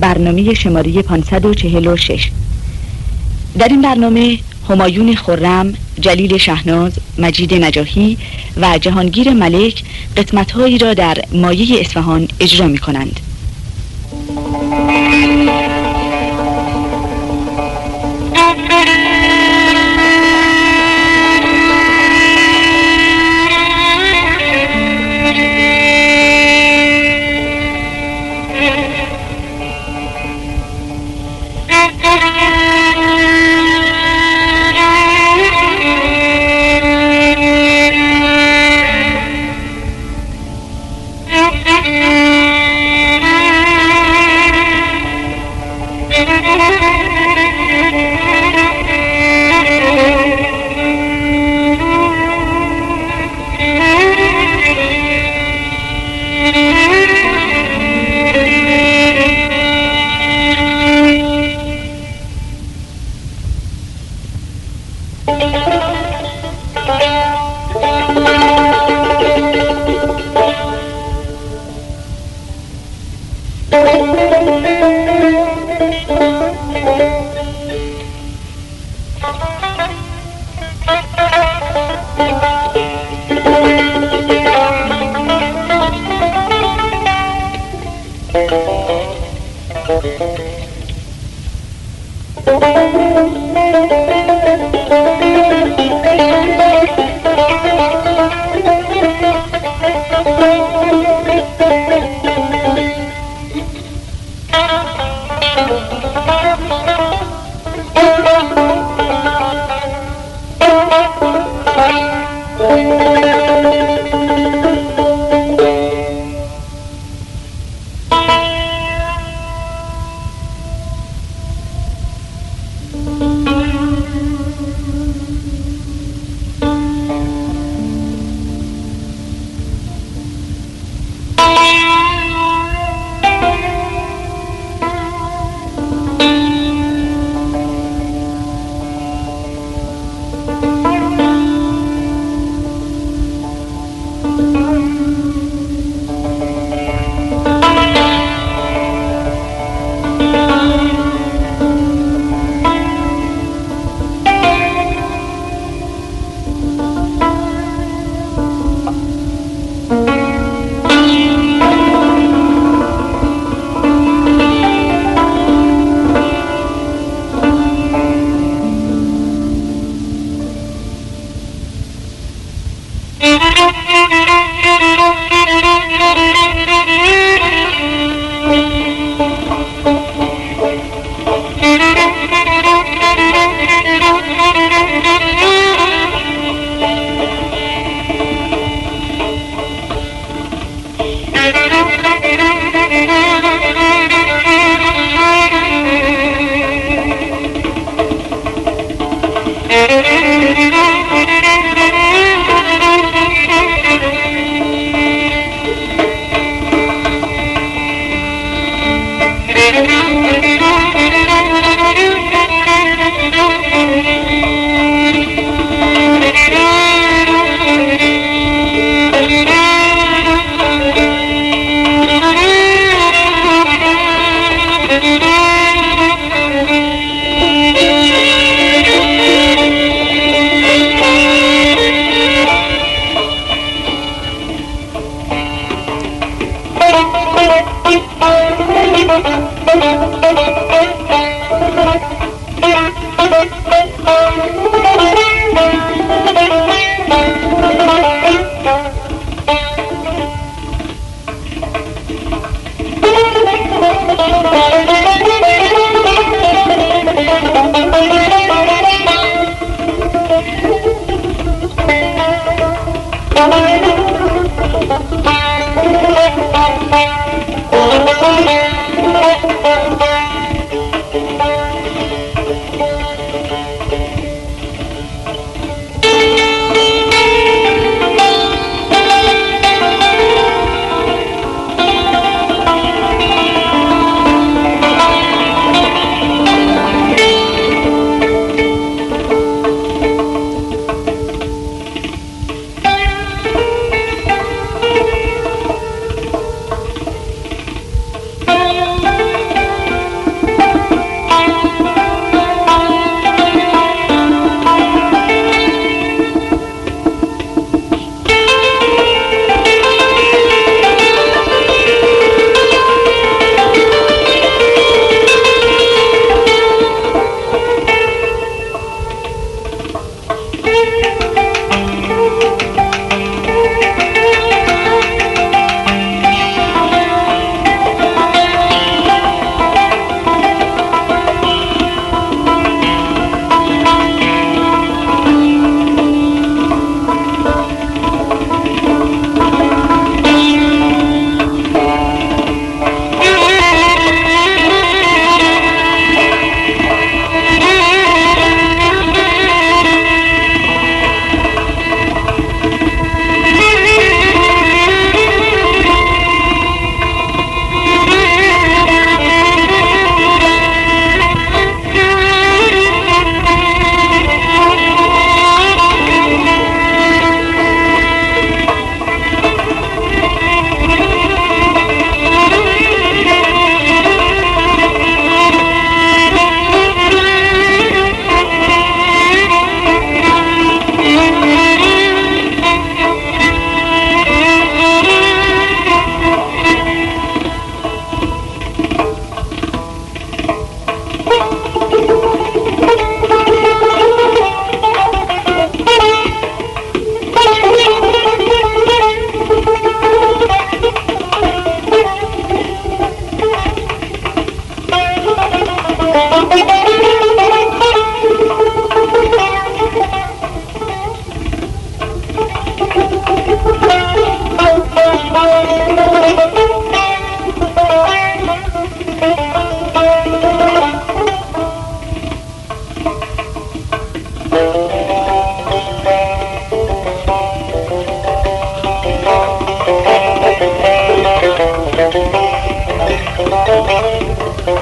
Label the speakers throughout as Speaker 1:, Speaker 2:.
Speaker 1: برنامه شماره 546 در این برنامه همایون خرم، جلیل شهناز، مجید نجاهی و جهانگیر ملک قسمتهایی را در مایه اصفهان اجرا می کنند. Thank you.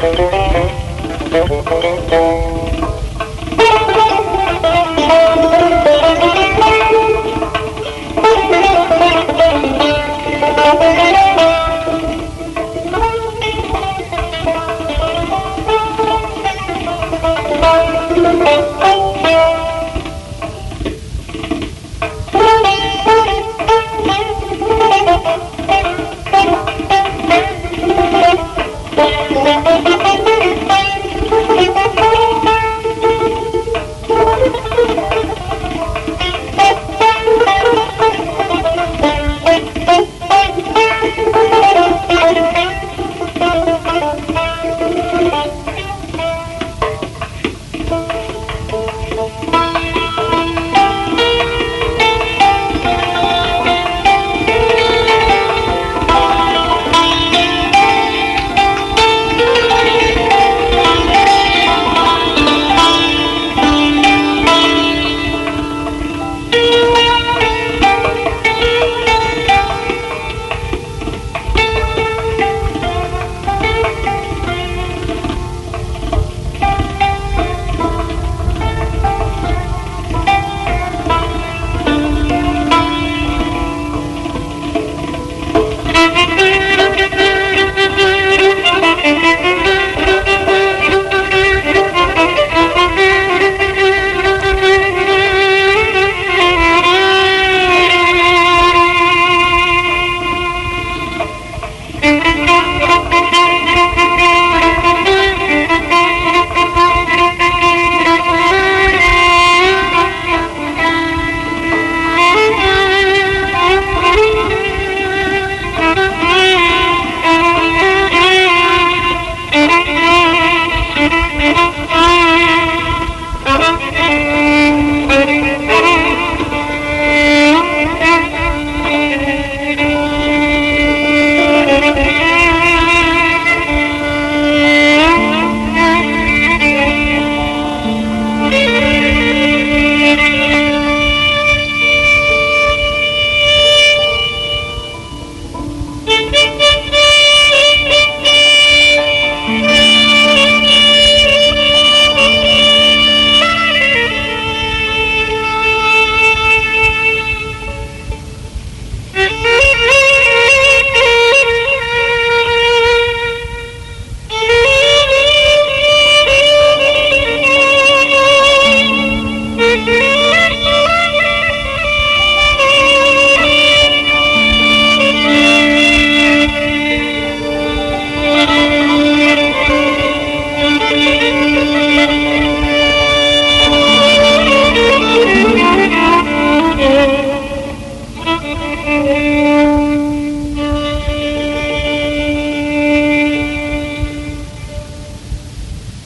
Speaker 1: Thank you.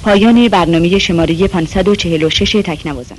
Speaker 1: پایان برنامه شماره 546 تکنوازان.